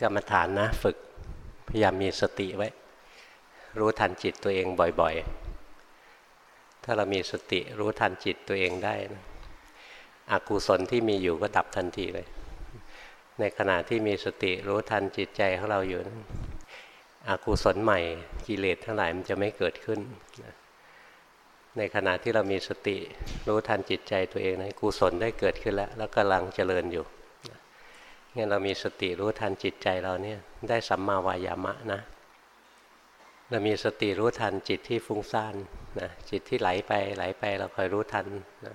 กรรมฐานนะฝึกพยายามมีสติไว้ รู้ทันจิตตัวเองบ่อยๆ ถ้าเรามีสติรู้ทันจิตตัวเองได้นะอกุศลที่มีอยู่ก็ดับทันทีเลย ในขณะที่มีสติรู้ทันจิตใจของเราอยู่นะอกุศลใหม่กิเลสทั้งหลายมันจะไม่เกิดขึ้น ในขณะที่เรามีสติรู้ทันจิตใจตัวเองนะกุศลได้เกิดขึ้นแล้ว แล้วกำลังเจริญอยู่ งั้นเรามีสติรู้ทันจิตใจเราเนี่ยได้สัมมาวายามะนะ เรามีสติรู้ทันจิตที่ฟุ้งซ่านนะจิตที่ไหลไปไหลไปเราคอยรู้ทันนะ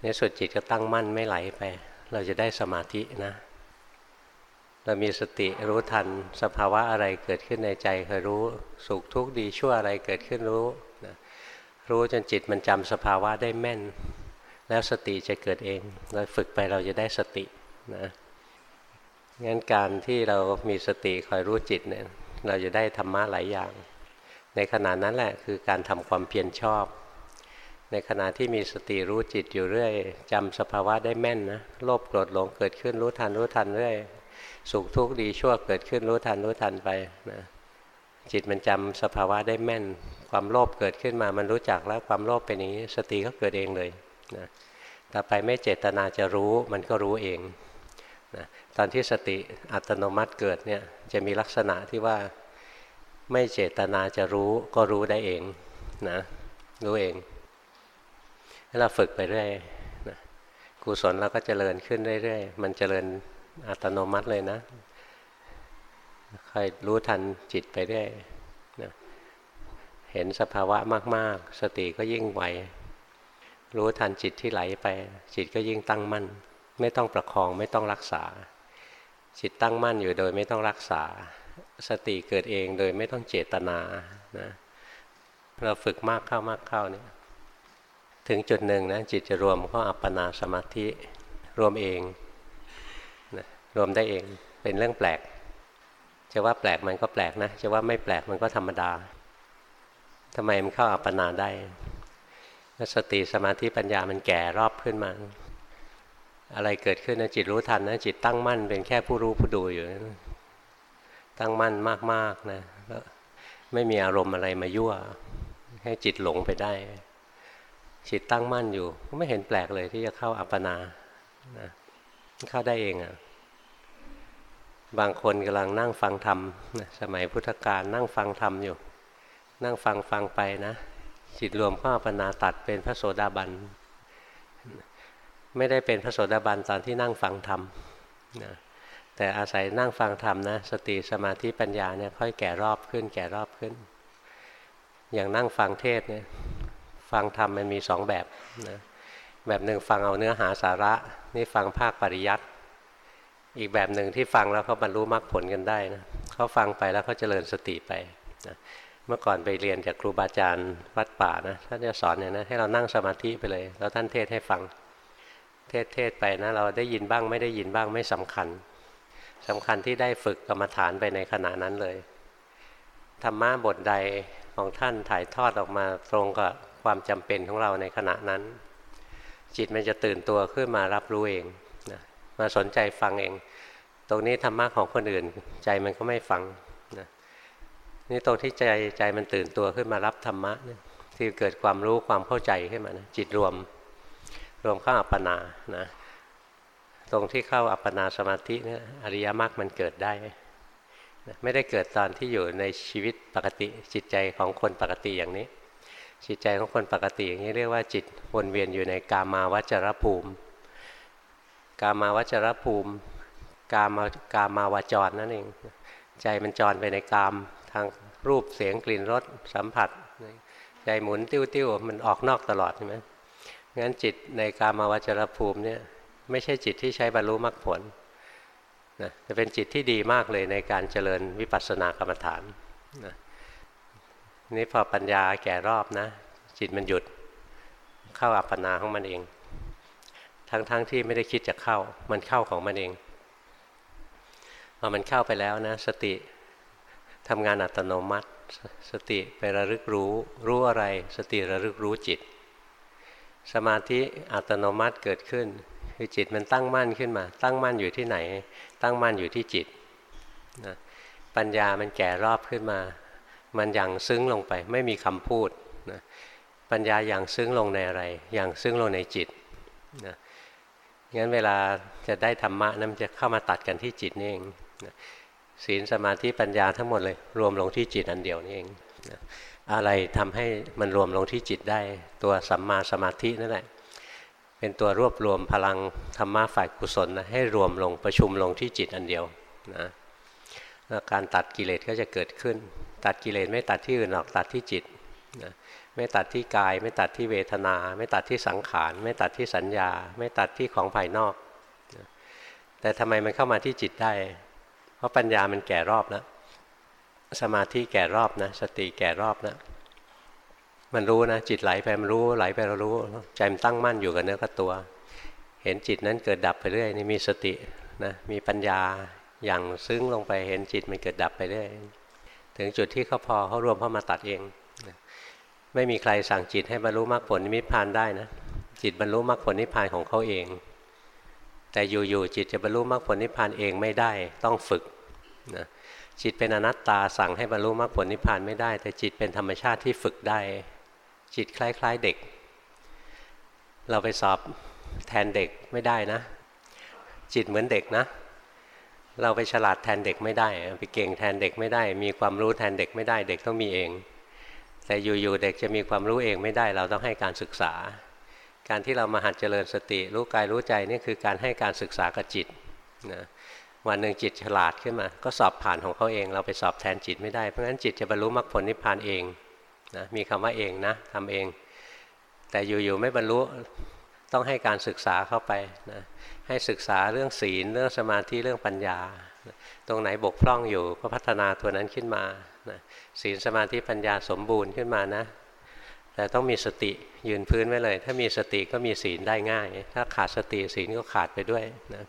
ในสุดจิตก็ตั้งมั่นไม่ไหลไป เราจะได้สมาธินะ เรามีสติรู้ทันสภาวะอะไรเกิดขึ้นในใจเคยรู้สุขทุกข์ดีชั่วอะไรเกิดขึ้นรู้นะรู้จนจิตมันจำสภาวะได้แม่น แล้วสติจะเกิดเอง เราฝึกไปเราจะได้สตินะ งั้นการที่เรามีสติคอยรู้จิตเนี่ยเราจะได้ธรรมะหลายอย่าง ในขณะนั้นแหละคือการทำความเพียรชอบ ในขณะที่มีสติรู้จิตอยู่เรื่อยจำสภาวะได้แม่นนะโลภโกรธหลงเกิดขึ้นรู้ทันรู้ทันเรื่อยสุขทุกข์ดีชั่วเกิดขึ้นรู้ทันรู้ทันไปนะจิตมันจำสภาวะได้แม่น ความโลภเกิดขึ้นมามันรู้จักแล้วความโลภเป็นอย่างนี้สติก็เกิดเองเลยนะต่อไปไม่เจตนาจะรู้มันก็รู้เองนะ ตอนที่สติอัตโนมัติเกิดเนี่ยจะมีลักษณะที่ว่าไม่เจตนาจะรู้ก็รู้ได้เองนะรู้เองให้เราฝึกไปเรื่อยนะกุศลเราก็เจริญขึ้นเรื่อยๆ มันเจริญอัตโนมัติเลยนะคอยรู้ทันจิตไปเรื่อยนะเห็นสภาวะมาก ๆ สติก็ยิ่งไวรู้ทันจิตที่ไหลไป จิตก็ยิ่งตั้งมั่น ไม่ต้องประคองไม่ต้องรักษา จิตตั้งมั่นอยู่โดยไม่ต้องรักษา สติเกิดเองโดยไม่ต้องเจตนานะเราฝึกมากเข้ามากเข้าเนี่ยถึงจุดหนึ่งนะจิตจะรวมเข้าอัปปนาสมาธิรวมเองรวมได้เองเป็นเรื่องแปลก จะว่าแปลกมันก็แปลกนะจะว่าไม่แปลกมันก็ธรรมดาทำไมมันเข้าอัปปนาได้สติสมาธิปัญญามันแก่รอบขึ้นมา อะไรเกิดขึ้นนะจิตรู้ทันนะจิตตั้งมั่นเป็นแค่ผู้รู้ผู้ดูอยู่ตั้งมั่นมากๆนะแล้วไม่มีอารมณ์อะไรมายั่ว ให้จิตหลงไปได้ จิตตั้งมั่นอยู่ก็ไม่เห็นแปลกเลยที่จะเข้าอัปปนานะเข้าได้เองอะ่ะบางคนกำลังนั่งฟังธรรมสมัยพุทธกาลนั่งฟังธรรมอยู่ นั่งฟังฟังไปนะจิตรวมข้าอัปนาตัดเป็นพระโสดาบัน ไม่ได้เป็นพระโสดาบันตอนที่นั่งฟังธรรมนะแต่อาศัยนั่งฟังธรรมนะสติสมาธิปัญญาเนี่ยค่อยแก่รอบขึ้น แก่รอบขึ้น อย่างนั่งฟังเทศเนี่ยฟังธรรมมันมีสองแบบนะแบบหนึ่งฟังเอาเนื้อหาสาระนี่ฟังภาคปริยัติอีกแบบหนึ่งที่ฟังแล้วเขาบรรลุมรรคผลกันได้นะเขาฟังไปแล้วเขาเจริญสติไปนะเมื่อก่อนไปเรียนจากครูบาอาจารย์วัดป่านะท่านจะสอนเนี่ยนะให้เรานั่งสมาธิไปเลย แล้วท่านเทศให้ฟัง เทศเทศไปนะเราได้ยินบ้างไม่ได้ยินบ้างไม่สำคัญสำคัญที่ได้ฝึกกรรมฐานไปในขณะนั้นเลยธรรมะบทใดของท่านถ่ายทอดออกมาตรงกับความจำเป็นของเราในขณะนั้น จิตมันจะตื่นตัวขึ้นมารับรู้เองมาสนใจฟังเอง ตรงนี้ธรรมะของคนอื่น ใจมันก็ไม่ฟังนะนี่ตรงที่ใจใจมันตื่นตัวขึ้นมารับธรรมะที่เกิดความรู้ความเข้าใจขึ้นมานะจิตรวม รวมเข้าอัปปนานะตรงที่เข้าอัปปนาสมาธิเนี่ยอริยมรรคมันเกิดได้ ไม่ได้เกิดตอนที่อยู่ในชีวิตปกติจิตใจของคนปกติอย่างนี้ จิตใจของคนปกติอย่างนี้เรียกว่าจิตวนเวียนอยู่ในกามาวจรภูมิ กามาวจรภูมิ กามากามาวจรนั่นเองใจมันจรไปในกามทางรูปเสียงกลิ่นรสสัมผัส ใจหมุนติ้วติ้วมันออกนอกตลอดใช่ไหม งั้นจิตในกามาวจรภูมิเนี่ยไม่ใช่จิตที่ใช้บรรลุมรรคผลนะจะเป็นจิตที่ดีมากเลยในการเจริญวิปัสสนากรรมฐานนะนี่พอปัญญาแก่รอบนะ จิตมันหยุดเข้าอัปปนาของมันเอง ทั้งๆทที่ไม่ได้คิดจะเข้า มันเข้าของมันเองพอมันเข้าไปแล้วนะ สติทำงานอัตโนมัติ สติไประลึกรู้ รู้อะไร สติระลึกรู้จิต สมาธิอัตโนมัติเกิดขึ้น คือจิตมันตั้งมั่นขึ้นมา ตั้งมั่นอยู่ที่ไหน ตั้งมั่นอยู่ที่จิตนะปัญญามันแก่รอบขึ้นมา มันอย่างซึ้งลงไป ไม่มีคำพูดนะปัญญาอย่างซึ้งลงในอะไร อย่างซึ้งลงในจิตนะงั้นเวลาจะได้ธรรมะนั้นจะเข้ามาตัดกันที่จิตนี่เองนะศีลสมาธิปัญญาทั้งหมดเลย รวมลงที่จิตอันเดียวนี่เองนะ อะไรทำให้มันรวมลงที่จิตได้ ตัวสัมมาสมาธินั่นแหละเป็นตัวรวบรวมพลังธรรมะฝ่ายกุศลนะให้รวมลงประชุมลงที่จิตอันเดียวนะแล้วการตัดกิเลสก็จะเกิดขึ้น ตัดกิเลสไม่ตัดที่อื่นหรอกตัดที่จิตนะไม่ตัดที่กาย ไม่ตัดที่เวทนา ไม่ตัดที่สังขาร ไม่ตัดที่สัญญา ไม่ตัดที่ของภายนอก แต่ทำไมมันเข้ามาที่จิตได้ เพราะปัญญามันแก่รอบแล้ว สมาธิแก่รอบนะสติแก่รอบนะมันรู้นะจิตไหลไปมันรู้ไหลไปเรารู้ ใจมันตั้งมั่นอยู่กับเนื้อกับตัว เห็นจิตนั้นเกิดดับไปเรื่อยนี่มีสตินะมีปัญญาอย่างซึ้งลงไปเห็นจิตมันเกิดดับไปเรื่อยถึงจุดที่เขาพอเขารวมเข้ามาตัดเอง ไม่มีใครสั่งจิตให้บรรลุมรรคผลนิพพานได้นะจิตบรรลุมรรคผลนิพพานของเขาเอง แต่อยู่ๆจิตจะบรรลุมรรคผลนิพพานเองไม่ได้ต้องฝึกนะ จิตเป็นอนัตตาสั่งให้บรรลุมรรคผลนิพพานไม่ได้ แต่จิตเป็นธรรมชาติที่ฝึกได้ จิตคล้าย ๆเด็ก เราไปสอบแทนเด็กไม่ได้นะ จิตเหมือนเด็กนะ เราไปฉลาดแทนเด็กไม่ได้ ไปเก่งแทนเด็กไม่ได้ มีความรู้แทนเด็กไม่ได้ เด็กต้องมีเอง แต่อยู่ๆเด็กจะมีความรู้เองไม่ได้ เราต้องให้การศึกษา การที่เรามาหัดเจริญสติ รู้กายรู้ใจนี่คือการให้การศึกษากับจิตนะ วันหนึ่งจิตฉลาดขึ้นมา ก็สอบผ่านของเขาเอง เราไปสอบแทนจิตไม่ได้ เพราะฉะนั้นจิตจะบรรลุมรรคผลนิพพานเองนะมีคำว่าเองนะทำเอง แต่อยู่ๆไม่บรรลุต้องให้การศึกษาเข้าไปนะให้ศึกษาเรื่องศีลเรื่องสมาธิเรื่องปัญญา ตรงไหนบกพร่องอยู่ก็พัฒนาตัวนั้นขึ้นมานะศีลสมาธิปัญญาสมบูรณ์ขึ้นมานะ แต่ต้องมีสติยืนพื้นไว้เลย ถ้ามีสติก็มีศีลได้ง่าย ถ้าขาดสติศีลก็ขาดไปด้วยนะ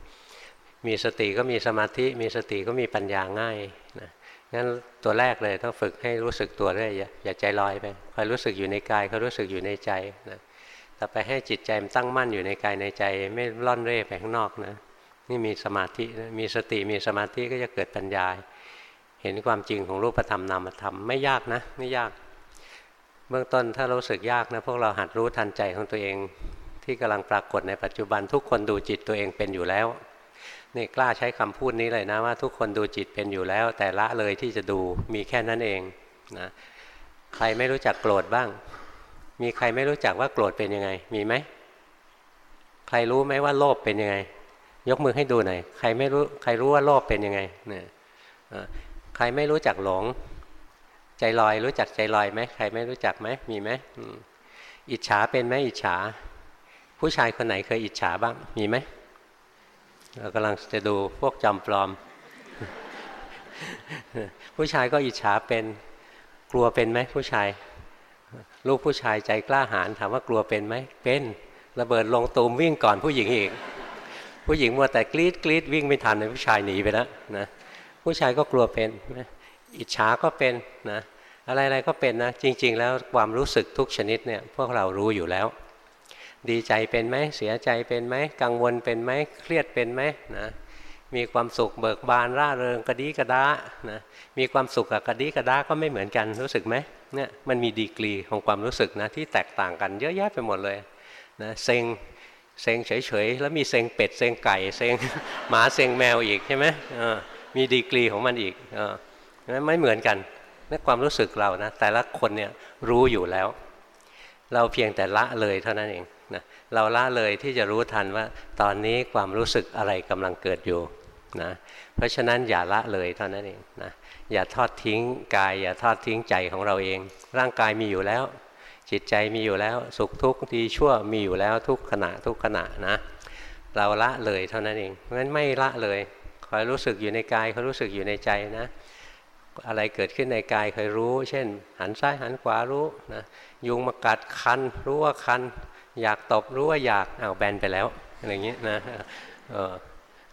มีสติก็มีสมาธิ มีสติก็มีปัญญาง่ายนะงั้นตัวแรกเลยต้องฝึกให้รู้สึกตัวเรื่อยอย่าใจลอยไปคอยรู้สึกอยู่ในกายคอยรู้สึกอยู่ในใจนะต่อไปให้จิตใจมันตั้งมั่นอยู่ในกายในใจ ไม่ล่อนเร่ไปข้างนอกนะนี่มีสมาธิมีสติมีสมาธิก็จะเกิดปัญญา เห็นความจริงของรูปธรรมนามธรรมไม่ยากนะไม่ยาก เบื้องต้นถ้ารู้สึกยากนะพวกเราหัดรู้ทันใจของตัวเอง ที่กำลังปรากฏในปัจจุบันทุกคนดูจิตตัวเองเป็นอยู่แล้ว นี่กล้าใช้คำพูดนี้เลยนะว่าทุกคนดูจิตเป็นอยู่แล้ว แต่ละเลยที่จะดูมีแค่นั้นเองนะใครไม่รู้จักโกรธบ้าง มีใครไม่รู้จักว่าโกรธเป็นยังไง มีไหมใครรู้ไหมว่าโลภเป็นยังไง ยกมือให้ดูหน่อยใครไม่รู้ใครรู้ว่าโลภเป็นยังไงเนี่ยใครไม่รู้จักหลง ใจลอยรู้จักใจลอยไหมใครไม่รู้จักไหมมีไหมอิจฉาเป็นไหมอิจฉา ผู้ชายคนไหนเคยอิจฉาบ้างมีไหม เรากำลังจะดูพวกจำปลอม ผู้ชายก็อิจฉาเป็นกลัวเป็นไหมผู้ชาย ลูกผู้ชายใจกล้าหาญถามว่ากลัวเป็นไหมเป็นระเบิดลงตูมวิ่งก่อนผู้หญิงอีก ผู้หญิงมัวแต่กรีดกรีดวิ่งไม่ทันเลยผู้ชายหนีไปแล้วนะผู้ชายก็กลัวเป็นอิจฉาก็เป็นนะอะไรๆก็เป็นนะจริง ๆ แล้วความรู้สึกทุกชนิดเนี่ยพวกเรารู้อยู่แล้ว ดีใจเป็นไหมเสียใจเป็นไหมกังวลเป็นไหมเครียดเป็นไหมนะมีความสุขเบิกบานร่าเริงกระดีกระดานะมีความสุขกับกระดีกระดาก็ไม่เหมือนกันรู้สึกไหมเนี่ยมันมีดีกรีของความรู้สึกนะที่แตกต่างกันเยอะแยะไปหมดเลยนะเซ็งเซ็งเฉยๆแล้วมีเซ็งเป็ดเซ็งไก่เซ็งหมาเซ็งแมวอีกใช่ไหมมีดีกรีของมันอีกไม่เหมือนกันนั่นความรู้สึกเรานะแต่ละคนเนี่ยรู้อยู่แล้ว เราเพียงแต่ละเลยเท่านั้นเอง เราละเลยที่จะรู้ทันว่า ตอนนี้ความรู้สึกอะไรกำลังเกิดอยู่นะเพราะฉะนั้นอย่าละเลยเท่านั้นเองนะอย่าทอดทิ้งกาย อย่าทอดทิ้งใจของเราเอง ร่างกายมีอยู่แล้ว จิตใจมีอยู่แล้ว สุขทุกข์ดีชั่วมีอยู่แล้วทุกขณะทุกขณะนะ เราละเลยเท่านั้นเองเพราะฉะนั้นไม่ละเลยคอยรู้สึกอยู่ในกายคอยรู้สึกอยู่ในใจนะ อะไรเกิดขึ้นในกายคอยรู้ เช่น หันซ้ายหันขวารู้นะยุงมากัดคันรู้ว่าคัน อยากตบรู้ว่าอยากเอาแบนไปแล้วอะไรอย่างนี้นะเออ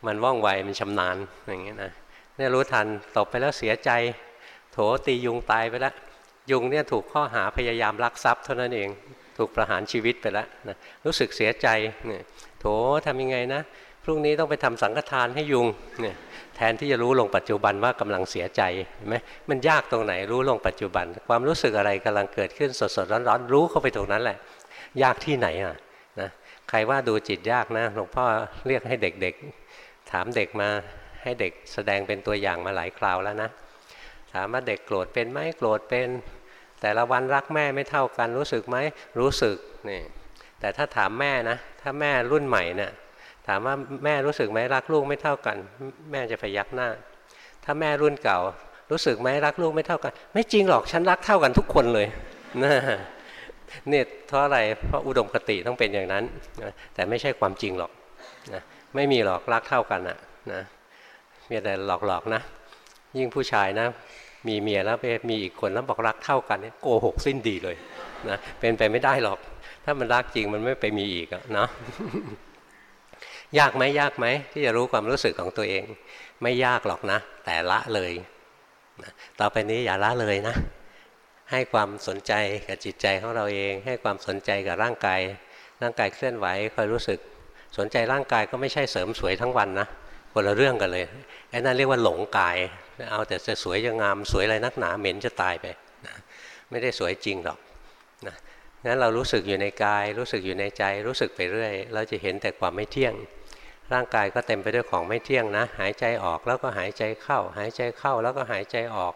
มันว่องไวมันชำนาญอย่างนี้นะเนี่ยรู้ทันตบไปแล้วเสียใจ โถตียุงตายไปแล้วยุงเนี่ยถูกข้อหาพยายามลักทรัพย์เท่านั้นเองถูกประหารชีวิตไปแล้วนะรู้สึกเสียใจเนี่ยโถทำยังไงนะพรุ่งนี้ต้องไปทำสังฆทานให้ยุงเนี่ยแทนที่จะรู้ลงปัจจุบันว่ากำลังเสียใจเห็นไหมมันยากตรงไหนรู้ลงปัจจุบัน ความรู้สึกอะไรกำลังเกิดขึ้นสดสดร้อนร้อนรู้เข้าไปตรงนั้นแหละ ยากที่ไหนอะนะใครว่าดูจิตยากนะหลวงพ่อเรียกให้เด็กๆ ถามเด็กมาให้เด็กแสดงเป็นตัวอย่างมาหลายคราวแล้วนะ ถามว่าเด็กโกรธเป็นไหมโกรธเป็น แต่ละวันรักแม่ไม่เท่ากันรู้สึกไหมรู้สึกนี่แต่ถ้าถามแม่นะถ้าแม่รุ่นใหม่เนะี่ยถามว่าแม่รู้สึกไหมรักลูกไม่เท่ากัน แม่จะพยักหน้า ถ้าแม่รุ่นเก่า รู้สึกไหมรักลูกไม่เท่ากัน ไม่จริงหรอกฉันรักเท่ากันทุกคนเลยนะ เนี่ยเพราะอะไรเพราะอุดมคติต้องเป็นอย่างนั้นแต่ไม่ใช่ความจริงหรอกนะไม่มีหรอกรักเท่ากันอะนะมีแต่หลอกๆนะ ยิ่งผู้ชายนะ มีเมียแล้วไปมีอีกคนแล้วบอกรักเท่ากันเนี่ยโกหกสิ้นดีเลยนะเป็นไปไม่ได้หรอก ถ้ามันรักจริงมันไม่ไปมีอีกเนาะยากไหมยากไหมที่จะรู้ความรู้สึกของตัวเอง ไม่ยากหรอกนะ แต่ละเลยนะต่อไปนี้อย่าละเลยนะ ให้ความสนใจกับจิตใจของเราเอง ให้ความสนใจกับร่างกาย ร่างกายเคลื่อนไหวคอยรู้สึก สนใจร่างกายก็ไม่ใช่เสริมสวยทั้งวันนะคนละเรื่องกันเลยไอ้นั่นเรียกว่าหลงกาย เอาแต่จะสวยจะงามสวยอะไรนักหนาเหม็นจะตายไปนะไม่ได้สวยจริงหรอกนะงั้นเรารู้สึกอยู่ในกาย รู้สึกอยู่ในใจ รู้สึกไปเรื่อย เราจะเห็นแต่ความไม่เที่ยง ร่างกายก็เต็มไปด้วยของไม่เที่ยงนะ หายใจออกแล้วก็หายใจเข้า หายใจเข้าแล้วก็หายใจออก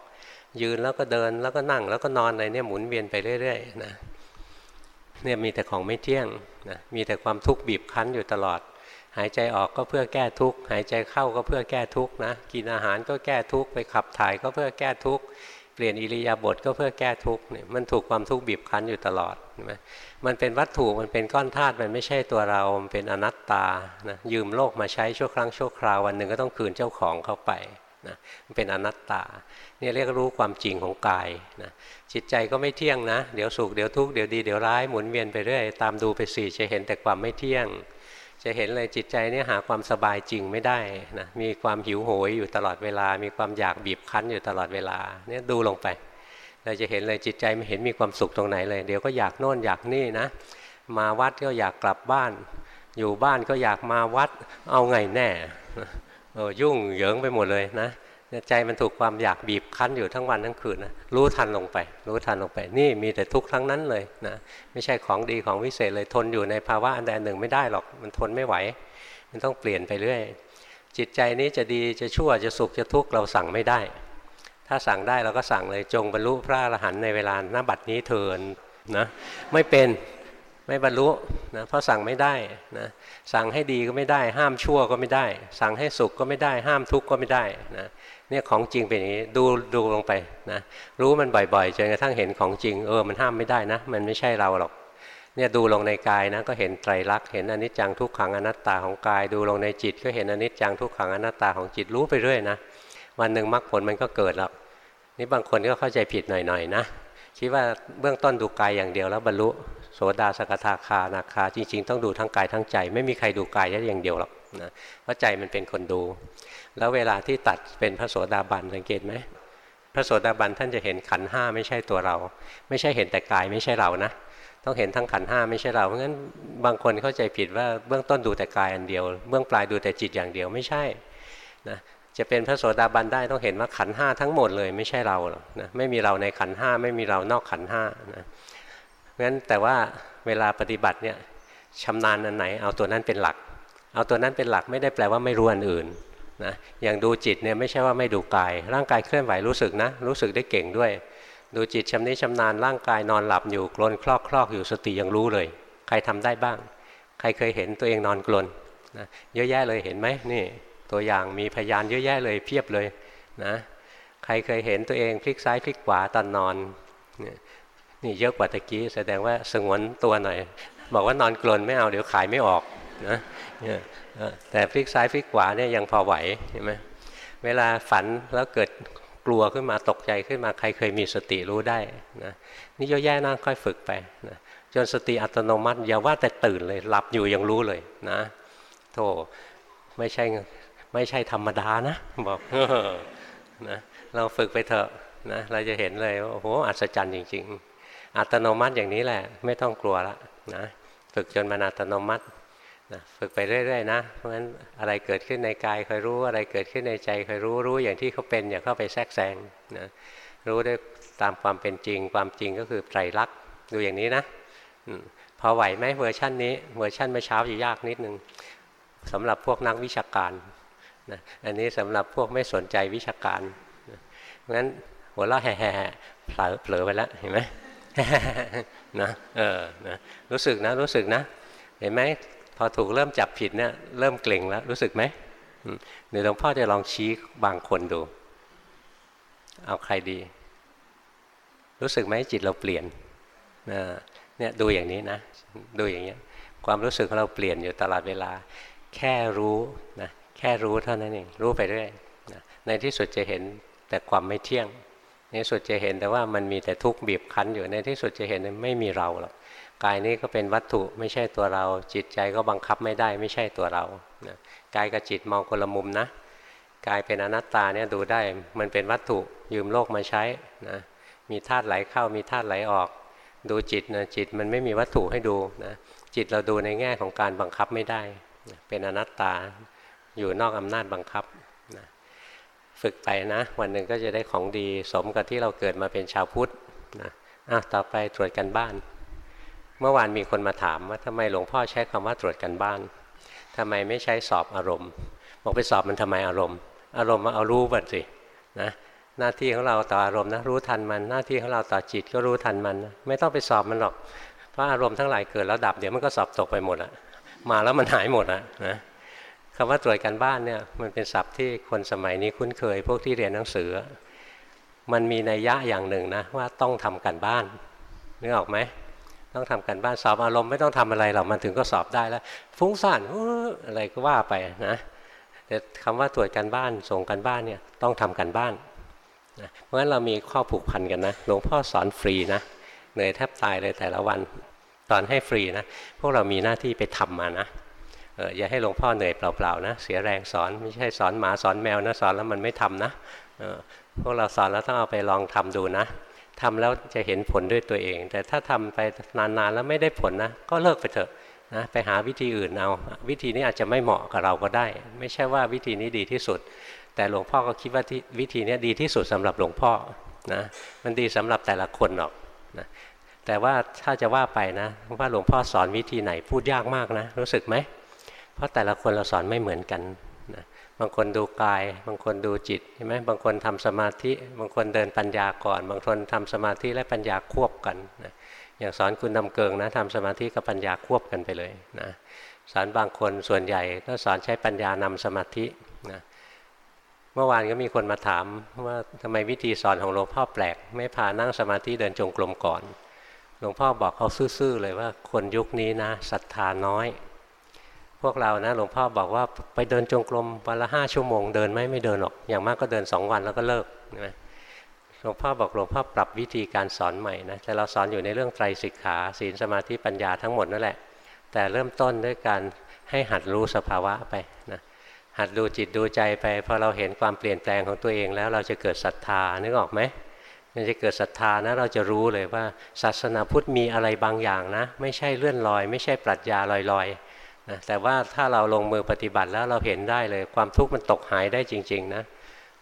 ยืนแล้วก็เดินแล้วก็นั่งแล้วก็นอนอะไรเนี่ยหมุนเวียนไปเรื่อยๆนะเนี่ยมีแต่ของไม่เที่ยงนะมีแต่ความทุกข์บีบคั้นอยู่ตลอด หายใจออกก็เพื่อแก้ทุกข์หายใจเข้าก็เพื่อแก้ทุกข์นะกินอาหารก็แก้ทุกข์ไปขับถ่ายก็เพื่อแก้ทุกข์เปลี่ยนอิริยาบถก็เพื่อแก้ทุกข์เนี่ยมันถูกความทุกข์บีบคั้นอยู่ตลอดใช่ไหมมันเป็นวัตถุมันเป็นก้อนธาตุมันไม่ใช่ตัวเรา มันเป็นอนัตตานะยืมโลกมาใช้ชั่วครั้งชั่วคราววันหนึ่งก็ต้องคืนเจ้าของเข้าไป นะมันเป็นอนัตตาเนี่ยเรียกรู้ความจริงของกายนะจิตใจก็ไม่เที่ยงนะ เดี๋ยวสุขเดี๋ยวทุกข์เดี๋ยวดีเดี๋ยวร้ายหมุนเวียนไปเรื่อยตามดูไปสี่จะเห็นแต่ความไม่เที่ยง จะเห็นเลยจิตใจเนี่ยหาความสบายจริงไม่ได้นะมีความหิวโหยอยู่ตลอดเวลา มีความอยากบีบคั้นอยู่ตลอดเวลาเนี่ยดูลงไป เราจะเห็นเลยจิตใจไม่เห็นมีความสุขตรงไหนเลย เดี๋ยวก็อยากโน่นอยากนี่นะ มาวัดก็อยากกลับบ้าน อยู่บ้านก็อยากมาวัดเอาไงแน่ โอ้ยุ่งเหยิงไปหมดเลยนะใจมันถูกความอยากบีบคั้นอยู่ทั้งวันทั้งคืนนะรู้ทันลงไป รู้ทันลงไป นี่มีแต่ทุกข์ทั้งนั้นเลยนะไม่ใช่ของดีของวิเศษเลยทนอยู่ในภาวะอันใดหนึ่งไม่ได้หรอกมันทนไม่ไหว มันต้องเปลี่ยนไปเรื่อย จิตใจนี้จะดีจะชั่วจะสุขจะทุกข์เราสั่งไม่ได้ ถ้าสั่งได้เราก็สั่งเลยจงบรรลุพระอรหันต์ในเวลาหน้าบัดนี้เถินนะไม่เป็น ไม่บรรลุนะเพราะสั่งไม่ได้นะสั่งให้ดีก็ไม่ได้ ห้ามชั่วก็ไม่ได้ สั่งให้สุขก็ไม่ได้ ห้ามทุกข์ก็ไม่ได้นะเนี่ยของจริงเป็นอย่างนี้ดูดูลงไปนะรู้มันบ่อยๆจนกระทั่งเห็นของจริงเออมันห้ามไม่ได้นะ มันไม่ใช่เราหรอกเนี่ยดูลงในกายนะก็เห็นไตรลักษณ์เห็นอนิจจังทุกขังอนัตตาของกาย ดูลงในจิต ก็เห็นอนิจจังทุกขังอนัตตาของจิตรู้ไปเรื่อยนะวันหนึ่งมรรคผลมันก็เกิดแล้วนี่บางคนก็เข้าใจผิดหน่อยๆนะคิดว่าเบื้องต้นดูกายอย่างเดียวแล้วบรรลุ สดาสกทาคานาคา จริง ๆ ต้องดูทั้งกายทั้งใจ ไม่มีใครดูกายแค่อย่างเดียวหรอกนะเพราะใจมันเป็นคนดู แล้วเวลาที่ตัดเป็นพระโสดาบันสังเกตไหมพระโสดาบันท่านจะเห็นขันห้าไม่ใช่ตัวเรา ไม่ใช่เห็นแต่กายไม่ใช่เรานะ ต้องเห็นทั้งขันห้าไม่ใช่เราเพราะงั้นบางคนเข้าใจผิดว่าเบื้องต้นดูแต่กายอันเดียว เบื้องปลายดูแต่จิตอย่างเดียวไม่ใช่นะจะเป็นพระโสดาบันได้ต้องเห็นว่าขันห้าทั้งหมดเลยไม่ใช่เราหรอกนะไม่มีเราในขันห้าไม่มีเรานอกขันห้านะ งั้นแต่ว่าเวลาปฏิบัติเนี่ยชำนาญอันไหน เอาตัวนั้นเป็นหลัก เอาตัวนั้นเป็นหลักไม่ได้แปลว่าไม่รู้อันอื่นนะอย่างดูจิตเนี่ยไม่ใช่ว่าไม่ดูกาย ร่างกายเคลื่อนไหวรู้สึกนะ รู้สึกได้เก่งด้วย ดูจิตชำนิชำนาญร่างกายนอนหลับอยู่กลนคลอกคลอกอยู่สติยังรู้เลย ใครทำได้บ้าง ใครเคยเห็นตัวเองนอนกลนนะเยอะแยะเลยเห็นไหมนี่ ตัวอย่างมีพยานเยอะแยะเลยเพียบเลยนะใครเคยเห็นตัวเองพลิกซ้ายพลิกขวาตอนนอน นี่เยอะกว่าตะกี้แสดงว่าสงวนตัวหน่อย บอกว่านอนกลนไม่เอาเดี๋ยวขายไม่ออกนะแต่พลิกซ้ายพลิกขวาเนี่ยยังพอไหวเห็นไหมเวลาฝันแล้วเกิดกลัวขึ้นมาตกใจขึ้นมาใครเคยมีสติรู้ได้นะนี่เยอะแยะนะค่อยฝึกไปนะจนสติอัตโนมัติอย่าว่าแต่ตื่นเลยหลับอยู่ยังรู้เลยนะโธ่ไม่ใช่ไม่ใช่ธรรมดานะบอกนะเราฝึกไปเถอะนะเราจะเห็นเลยว่าโอ้โหอัศจรรย์จริง ๆ อัตโนมัติอย่างนี้แหละ ไม่ต้องกลัวละนะฝึกจนมันอัตโนมัตินะฝึกไปเรื่อยๆนะ เพราะฉะนั้นอะไรเกิดขึ้นในกายคอยรู้อะไรเกิดขึ้นในใจคอยรู้รู้อย่างที่เขาเป็นอย่าเข้าไปแทรกแซงนะรู้ได้ตามความเป็นจริง ความจริงก็คือไตรลักษณ์ดูอย่างนี้นะพอไหวไหมเวอร์ชันนี้เวอร์ชันเมื่อเช้าจะยากนิดนึงสำหรับพวกนักวิชาการนะอันนี้สำหรับพวกไม่สนใจวิชาการเพราะฉะนั้นหัวเราะแห่ๆเผลอเผลอไปแล้วเห็นไหม นะเออนะรู้สึกนะรู้สึกนะ เห็นไหมพอถูกเริ่มจับผิดเนี่ยเริ่มเกร็งแล้วรู้สึกไหมเดี๋ยวหลวงพ่อจะลองชี้บางคนดู เอาใครดี รู้สึกไหมจิตเราเปลี่ยนเนี่ยดูอย่างนี้นะ ดูอย่างนี้ยความรู้สึกของเราเปลี่ยนอยู่ตลอดเวลา แค่รู้นะแค่รู้เท่านั้นเองรู้ไปเรื่อยนะในที่สุดจะเห็นแต่ความไม่เที่ยง ในที่สุดจะเห็นแต่ว่ามันมีแต่ทุกข์บีบคั้นอยู่ในที่สุดจะเห็นไม่มีเราหรอกกายนี้ก็เป็นวัตถุไม่ใช่ตัวเรา จิตใจก็บังคับไม่ได้ไม่ใช่ตัวเรานะกายกับจิตมองคนละมุมนะกายเป็นอนัตตาเนี่ยดูได้มันเป็นวัตถุยืมโลกมาใช้นะมีธาตุไหลเข้ามีธาตุไหลออก ดูจิตนะจิตมันไม่มีวัตถุให้ดูนะจิตเราดูในแง่ของการบังคับไม่ได้ เป็นอนัตตาอยู่นอกอำนาจบังคับ ฝึกไปนะ วันหนึ่งก็จะได้ของดีสมกับที่เราเกิดมาเป็นชาวพุทธนะอะต่อไปตรวจกันบ้าน เมื่อวานมีคนมาถามว่าทำไมหลวงพ่อใช้คำว่าตรวจกันบ้านทำไมไม่ใช้สอบอารมณ์บอกไปสอบมันทำไมอารมณ์ อารมณ์มาเอารู้บัดสินะหน้าที่ของเราต่ออารมณ์นะรู้ทันมัน หน้าที่ของเราต่อจิตก็รู้ทันมันนะไม่ต้องไปสอบมันหรอกเพราะอารมณ์ทั้งหลายเกิดแล้วดับเดี๋ยวมันก็สอบตกไปหมดอะมาแล้วมันหายหมดอะนะ คำว่าตรวจกันบ้านเนี่ยมันเป็นศัพท์ที่คนสมัยนี้คุ้นเคย พวกที่เรียนหนังสือ มันมีนัยยะอย่างหนึ่งนะว่าต้องทำกันบ้านนึกออกไหมต้องทำกันบ้านสอบอารมณ์ไม่ต้องทำอะไรหรอกมันถึงก็สอบได้แล้ว ฟุ้งซ่านอะไรก็ว่าไปนะแต่คำว่าตรวจกันบ้านส่งกันบ้านเนี่ยต้องทำกันบ้านนะเพราะฉะนั้นเรามีข้อผูกพันกันนะหลวงพ่อสอนฟรีนะเหนื่อยแทบตายเลยแต่ละวันตอนให้ฟรีนะพวกเรามีหน้าที่ไปทำมานะ อออย่าให้หลวงพ่อเหนื่อยเปล่าๆนะ เสียแรงสอนไม่ใช่สอนหมาสอนแมวนะสอนแล้วมันไม่ทำนะพวกเราสอนแล้วต้องเอาไปลองทำดูนะทำแล้วจะเห็นผลด้วยตัวเอง แต่ถ้าทำไปนานๆแล้วไม่ได้ผลนะก็เลิกไปเถอะนะไปหาวิธีอื่นเอาวิธีนี้อาจจะไม่เหมาะกับเราก็ได้ ไม่ใช่ว่าวิธีนี้ดีที่สุด แต่หลวงพ่อก็คิดว่าวิธีนี้ดีที่สุดสำหรับหลวงพ่อนะมันดีสำหรับแต่ละคนหรอกนะแต่ว่าถ้าจะว่าไปนะว่าหลวงพ่อสอนวิธีไหนพูดยากมากนะ รู้สึกไหม เพราะแต่ละคนเราสอนไม่เหมือนกันนะบางคนดูกาย บางคนดูจิตใช่ไหมบางคนทำสมาธิ บางคนเดินปัญญาก่อน บางคนทำสมาธิและปัญญาควบกันนะอย่างสอนคุณดำเกิงนะทำสมาธิกับปัญญาควบกันไปเลยนะสอนบางคนส่วนใหญ่ก็สอนใช้ปัญญานำสมาธินะเมื่อวานก็มีคนมาถามว่าทำไมวิธีสอนของหลวงพ่อแปลก ไม่พานั่งสมาธิเดินจงกรมก่อน หลวงพ่อบอกเขาซื่อๆเลยว่าคนยุคนี้นะศรัทธาน้อย พวกเรานะหลวงพ่อบอกว่าไปเดินจงกรมวันละห้าชั่วโมงเดินไหมไม่เดินหรอก อย่างมากก็เดินสองวันแล้วก็เลิกนะหลวงพ่อบอกหลวงพ่อปรับวิธีการสอนใหม่นะแต่เราสอนอยู่ในเรื่องไตรสิกขาศีลสมาธิปัญญาทั้งหมดนั่นแหละ แต่เริ่มต้นด้วยการให้หัดรู้สภาวะไปนะหัดดูจิตดูใจไปพอเราเห็นความเปลี่ยนแปลงของตัวเองแล้วเราจะเกิดศรัทธานึกออกไหมมันจะเกิดศรัทธานะเราจะรู้เลยว่า ศาสนาพุทธมีอะไรบางอย่างนะ ไม่ใช่เลื่อนลอย ไม่ใช่ปรัชญาลอยๆ นะแต่ว่าถ้าเราลงมือปฏิบัติแล้วเราเห็นได้เลย ความทุกข์มันตกหายได้จริง ๆ นะ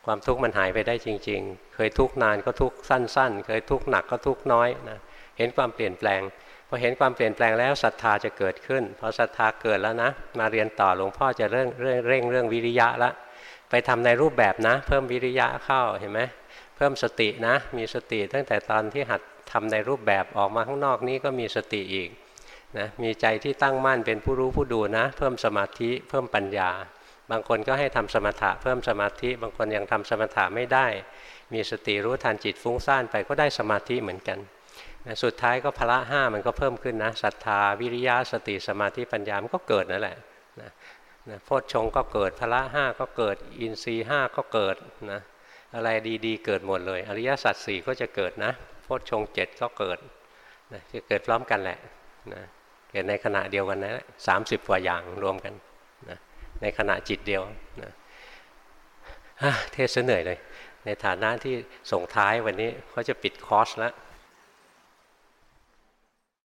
ความทุกข์มันหายไปได้จริง ๆ เคยทุกข์นานก็ทุกข์สั้น ๆ เคยทุกข์หนักก็ทุกข์น้อยนะเห็นความเปลี่ยนแปลงพอเห็นความเปลี่ยนแปลงแล้วศรัทธาจะเกิดขึ้นพอศรัทธาเกิดแล้วนะมาเรียนต่อหลวงพ่อจะเร่งเร่งเร่งเรื่องวิริยะละไปทำในรูปแบบนะ เพิ่มวิริยะเข้าเห็นไหมเพิ่มสตินะ มีสติตั้งแต่ตอนที่หัดทำในรูปแบบออกมาข้างนอกนี้ก็มีสติอีก นะมีใจที่ตั้งมั่นเป็นผู้รู้ผู้ดูนะ เพิ่มสมาธิเพิ่มปัญญา บางคนก็ให้ทำสมถะเพิ่มสมาธิ บางคนยังทำสมถะไม่ได้ มีสติรู้ทันจิตฟุ้งซ่านไปก็ได้สมาธิเหมือนกันนะสุดท้ายก็พละห้ามันก็เพิ่มขึ้นนะศรัทธาวิริยะสติสมาธิปัญญามันก็เกิดนั่นแหละนะนะโพชฌงก็เกิดพละห้าก็เกิดอินทรีห้าก็เกิดนะอะไรดีๆ เกิดหมดเลย อริยสัจสี่ก็จะเกิดนะโพชฌงเจ็ดก็เกิดนะจะเกิดพร้อมกันแหละนะ เกิดในขณะเดียวกันนะสามสิบกว่าอย่างรวมกันนะในขณะจิตเดียวนะเทศเหนื่อยเลย ในฐานะที่ส่งท้ายวันนี้เขาจะปิดคอร์สแล้ว